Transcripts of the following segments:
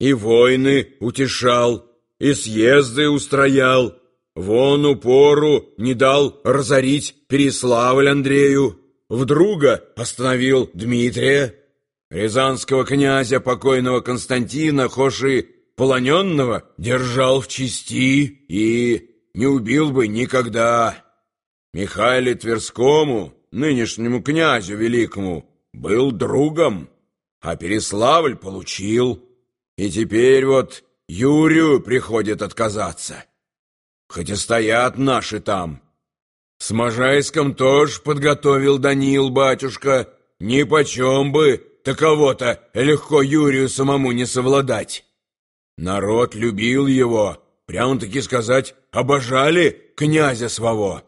и войны утешал, и съезды устроял. Вон упору не дал разорить Переславль Андрею, в друга остановил Дмитрия, рязанского князя покойного Константина, хоши полоненного, держал в чести и не убил бы никогда. Михаиле Тверскому, нынешнему князю великому, был другом, а Переславль получил. И теперь вот Юрию приходит отказаться. Хоть и стоят наши там. С Можайском тоже подготовил Даниил батюшка. Ни почем бы таково-то легко Юрию самому не совладать. Народ любил его, прямо-таки сказать, обожали князя своего.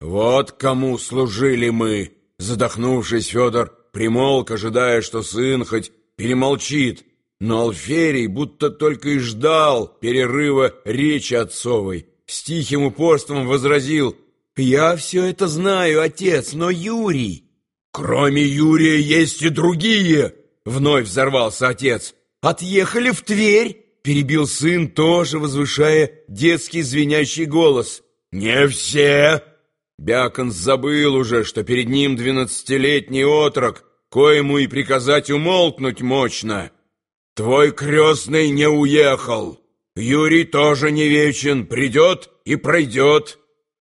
Вот кому служили мы, задохнувшись, Федор примолк, ожидая, что сын хоть перемолчит, но Алферий будто только и ждал перерыва речи отцовой. С тихим упорством возразил «Я все это знаю, отец, но Юрий...» «Кроме Юрия есть и другие!» Вновь взорвался отец. «Отъехали в Тверь!» Перебил сын, тоже возвышая детский звенящий голос. «Не все!» Бякон забыл уже, что перед ним двенадцатилетний отрок, коему и приказать умолкнуть мощно. Твой крестный не уехал. Юрий тоже не вечен, придет и пройдет.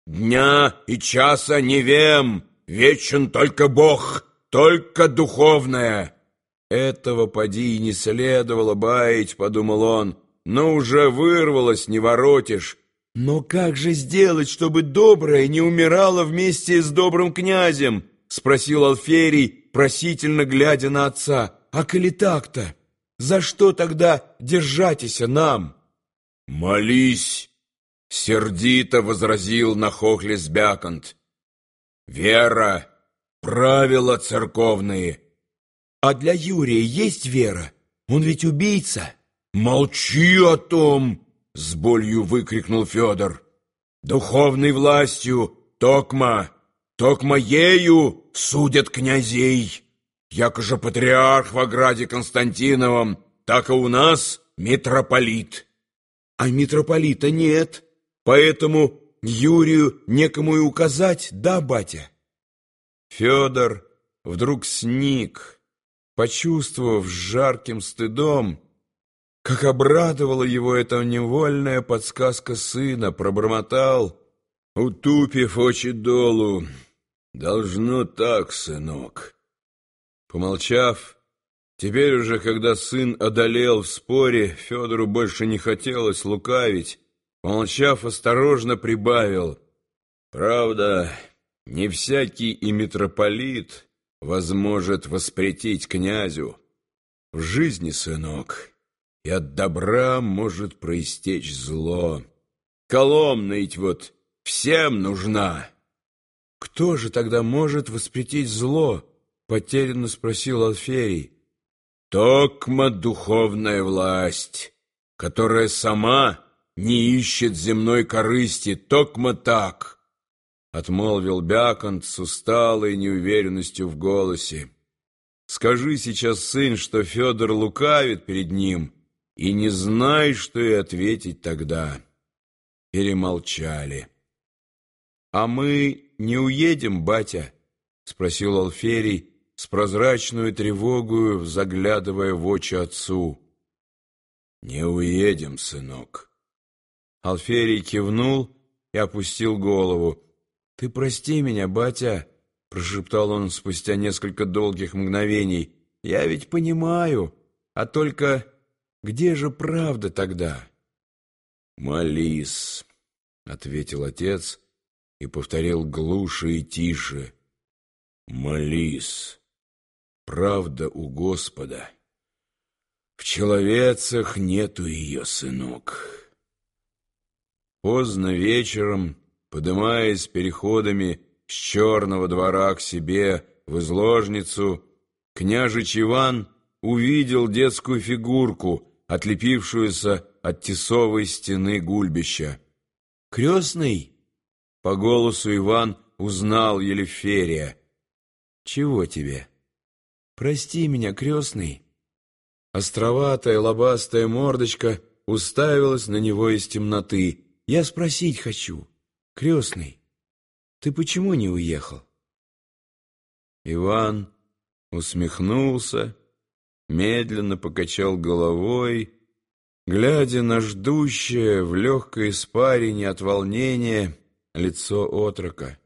Дня и часа не вем, вечен только Бог, только духовное. Этого поди и не следовало баять, подумал он, но уже вырвалось, не воротишь. Но как же сделать, чтобы доброе не умирало вместе с добрым князем? Спросил Алферий, просительно глядя на отца. А коли так-то? За что тогда держатися нам? Молись, сердито возразил нахохлясь Бяконт. Вера, правила церковные. А для Юрия есть вера? Он ведь убийца. Молчи о том, с болью выкрикнул Федор. Духовной властью, токма, токма ею судят князей. Яко же патриарх в ограде Константиновом, так и у нас митрополит. А митрополита нет, поэтому Юрию некому и указать, да, батя? Федор вдруг сник, почувствовав жарким стыдом, как обрадовала его эта невольная подсказка сына, пробормотал, утупив очи долу. «Должно так, сынок». Помолчав, теперь уже, когда сын одолел в споре, Федору больше не хотелось лукавить, помолчав, осторожно прибавил. Правда, не всякий и митрополит возможет воспретить князю. В жизни, сынок, и от добра может проистечь зло. Коломна ведь вот всем нужна. Кто же тогда может воспретить зло? Потерянно спросил Алферий. Токма духовная власть, которая сама не ищет земной корысти, токма так, отмолвил Бяконт с усталой неуверенностью в голосе. Скажи сейчас, сын, что Федор лукавит перед ним, и не знай, что и ответить тогда. Перемолчали. — А мы не уедем, батя? — спросил Алферий, с прозрачную тревогою, заглядывая в очи отцу. «Не уедем, сынок». Алферий кивнул и опустил голову. «Ты прости меня, батя», — прошептал он спустя несколько долгих мгновений. «Я ведь понимаю, а только где же правда тогда?» «Молись», — ответил отец и повторил глуше и тише. «Молись» правда у Господа. В человецах нету ее, сынок. Поздно вечером, подымаясь переходами с черного двора к себе в изложницу, княжич Иван увидел детскую фигурку, отлепившуюся от тесовой стены гульбища. «Крестный?» По голосу Иван узнал Елеферия. «Чего тебе?» Прости меня, крестный. Островатая лобастая мордочка уставилась на него из темноты. «Я спросить хочу, крестный, ты почему не уехал?» Иван усмехнулся, медленно покачал головой, глядя на ждущее в легкой испарине от волнения лицо отрока.